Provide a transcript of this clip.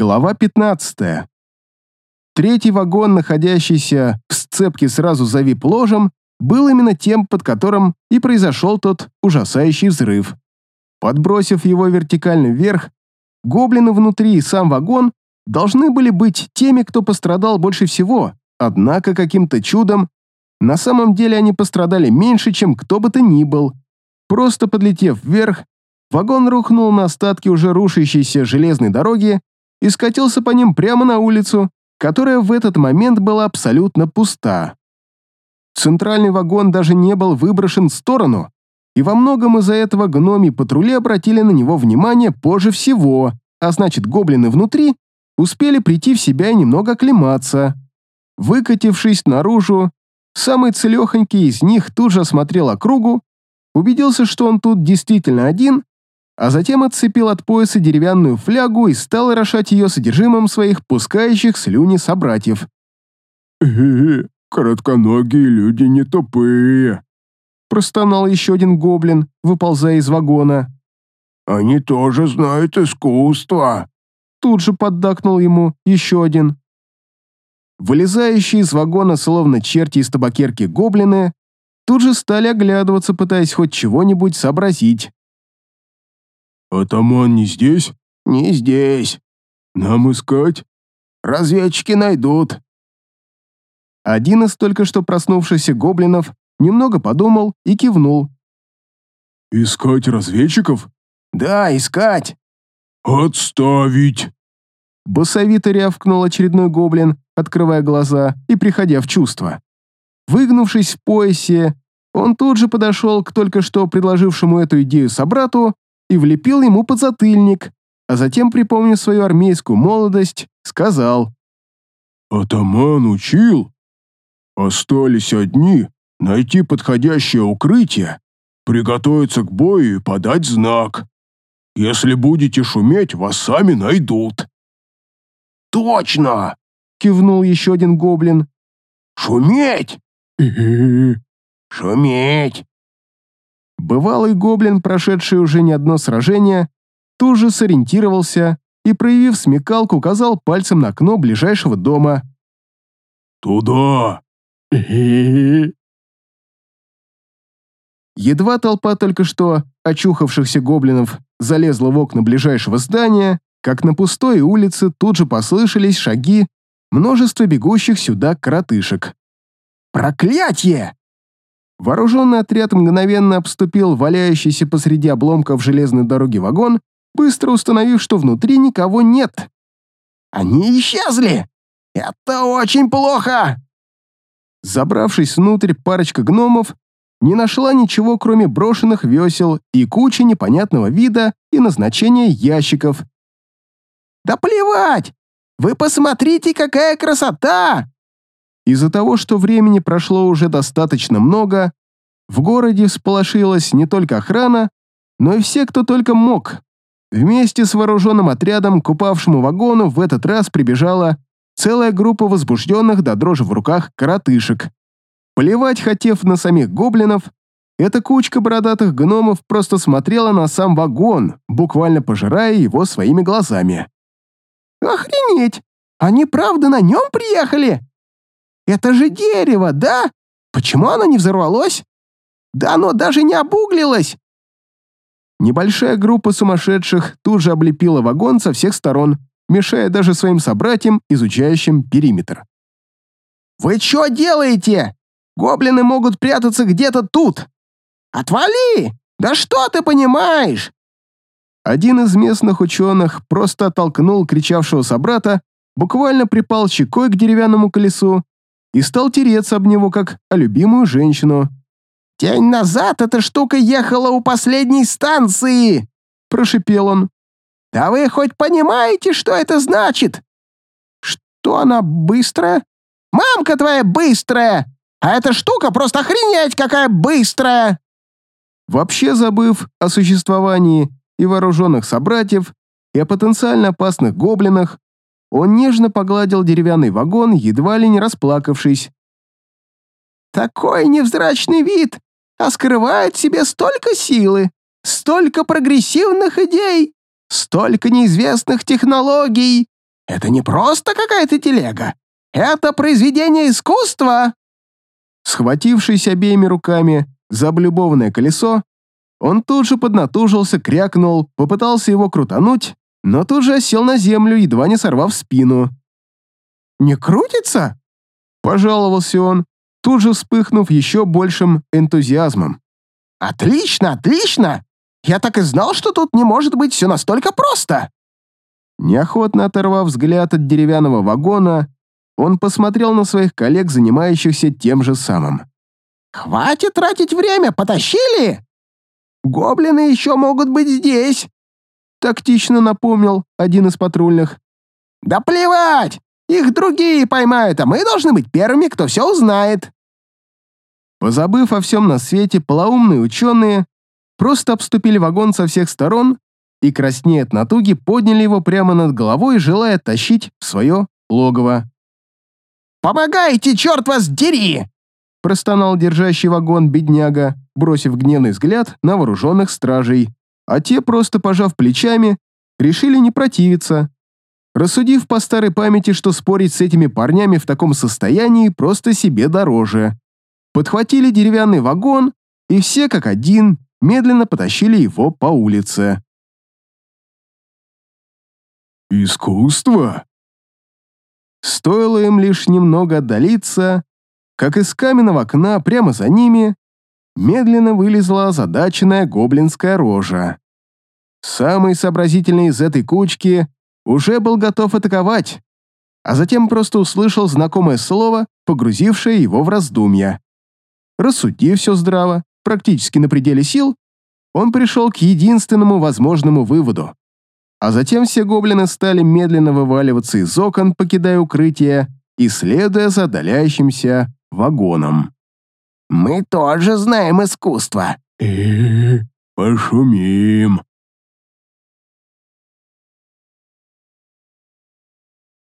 Глава 15. Третий вагон, находящийся в сцепке сразу за вип-ложем, был именно тем, под которым и произошел тот ужасающий взрыв. Подбросив его вертикально вверх, гоблины внутри и сам вагон должны были быть теми, кто пострадал больше всего, однако каким-то чудом на самом деле они пострадали меньше, чем кто бы то ни был. Просто подлетев вверх, вагон рухнул на остатки уже рушащейся железной дороги и скатился по ним прямо на улицу, которая в этот момент была абсолютно пуста. Центральный вагон даже не был выброшен в сторону, и во многом из-за этого гноми патрули обратили на него внимание позже всего, а значит, гоблины внутри успели прийти в себя и немного оклематься. Выкатившись наружу, самый целехонький из них тут же осмотрел округу, убедился, что он тут действительно один, а затем отцепил от пояса деревянную флягу и стал орошать ее содержимым своих пускающих слюни собратьев. «Э-э, коротконогие люди не тупые», простонал еще один гоблин, выползая из вагона. «Они тоже знают искусство», тут же поддакнул ему еще один. Вылезающие из вагона, словно черти из табакерки гоблины, тут же стали оглядываться, пытаясь хоть чего-нибудь сообразить. «Атаман не здесь?» «Не здесь. Нам искать?» «Разведчики найдут». Один из только что проснувшихся гоблинов немного подумал и кивнул. «Искать разведчиков?» «Да, искать». «Отставить!» Басовито рявкнул очередной гоблин, открывая глаза и приходя в чувство. Выгнувшись в поясе, он тут же подошел к только что предложившему эту идею собрату и влепил ему подзатыльник, а затем, припомнив свою армейскую молодость, сказал. «Атаман учил. Остались одни найти подходящее укрытие, приготовиться к бою и подать знак. Если будете шуметь, вас сами найдут». «Точно!» — кивнул еще один гоблин. «Шуметь!» «Шуметь!» Бывалый гоблин, прошедший уже не одно сражение, тут же сориентировался и, проявив смекалку, указал пальцем на окно ближайшего дома. «Туда!» Едва толпа только что очухавшихся гоблинов залезла в окна ближайшего здания, как на пустой улице тут же послышались шаги множества бегущих сюда коротышек. «Проклятье!» Вооруженный отряд мгновенно обступил валяющийся посреди обломков железной дороги вагон, быстро установив, что внутри никого нет. «Они исчезли! Это очень плохо!» Забравшись внутрь, парочка гномов не нашла ничего, кроме брошенных весел и кучи непонятного вида и назначения ящиков. «Да плевать! Вы посмотрите, какая красота!» Из-за того, что времени прошло уже достаточно много, в городе всполошилась не только охрана, но и все, кто только мог. Вместе с вооруженным отрядом к упавшему вагону в этот раз прибежала целая группа возбужденных до дрожи в руках коротышек. Плевать хотев на самих гоблинов, эта кучка бородатых гномов просто смотрела на сам вагон, буквально пожирая его своими глазами. «Охренеть! Они правда на нем приехали? Это же дерево, да? Почему оно не взорвалось? Да оно даже не обуглилось!» Небольшая группа сумасшедших тут же облепила вагон со всех сторон, мешая даже своим собратьям, изучающим периметр. «Вы что делаете? Гоблины могут прятаться где-то тут! Отвали! Да что ты понимаешь?» Один из местных ученых просто оттолкнул кричавшего собрата, буквально припал щекой к деревянному колесу и стал тереться об него, как о любимую женщину. «День назад эта штука ехала у последней станции!» – прошипел он. «Да вы хоть понимаете, что это значит?» «Что она быстрая?» «Мамка твоя быстрая! А эта штука просто охренеть какая быстрая!» Вообще забыв о существовании и вооруженных собратьев, и о потенциально опасных гоблинах, он нежно погладил деревянный вагон, едва ли не расплакавшись. «Такой невзрачный вид! а скрывает в себе столько силы, столько прогрессивных идей, столько неизвестных технологий. Это не просто какая-то телега. Это произведение искусства!» Схватившись обеими руками за облюбованное колесо, он тут же поднатужился, крякнул, попытался его крутануть, но тут же осел на землю, едва не сорвав спину. «Не крутится?» — пожаловался он, тут же вспыхнув еще большим энтузиазмом. «Отлично, отлично! Я так и знал, что тут не может быть все настолько просто!» Неохотно оторвав взгляд от деревянного вагона, он посмотрел на своих коллег, занимающихся тем же самым. «Хватит тратить время, потащили! Гоблины еще могут быть здесь!» Тактично напомнил один из патрульных. «Да плевать! Их другие поймают, а мы должны быть первыми, кто все узнает!» Позабыв о всем на свете, полоумные ученые просто обступили вагон со всех сторон и, краснея от натуги, подняли его прямо над головой, желая тащить в свое логово. «Помогайте, черт вас дери!» простонал держащий вагон бедняга, бросив гневный взгляд на вооруженных стражей, а те, просто пожав плечами, решили не противиться. Рассудив по старой памяти, что спорить с этими парнями в таком состоянии просто себе дороже. Подхватили деревянный вагон, и все как один медленно потащили его по улице. «Искусство?» Стоило им лишь немного отдалиться, как из каменного окна прямо за ними медленно вылезла озадаченная гоблинская рожа. Самый сообразительный из этой кучки уже был готов атаковать, а затем просто услышал знакомое слово, погрузившее его в раздумья. Рассудив все здраво, практически на пределе сил, он пришел к единственному возможному выводу. А затем все гоблины стали медленно вываливаться из окон, покидая укрытие и следуя за отдаляющимся вагоном. «Мы тоже знаем искусство». «Э, пошумим»,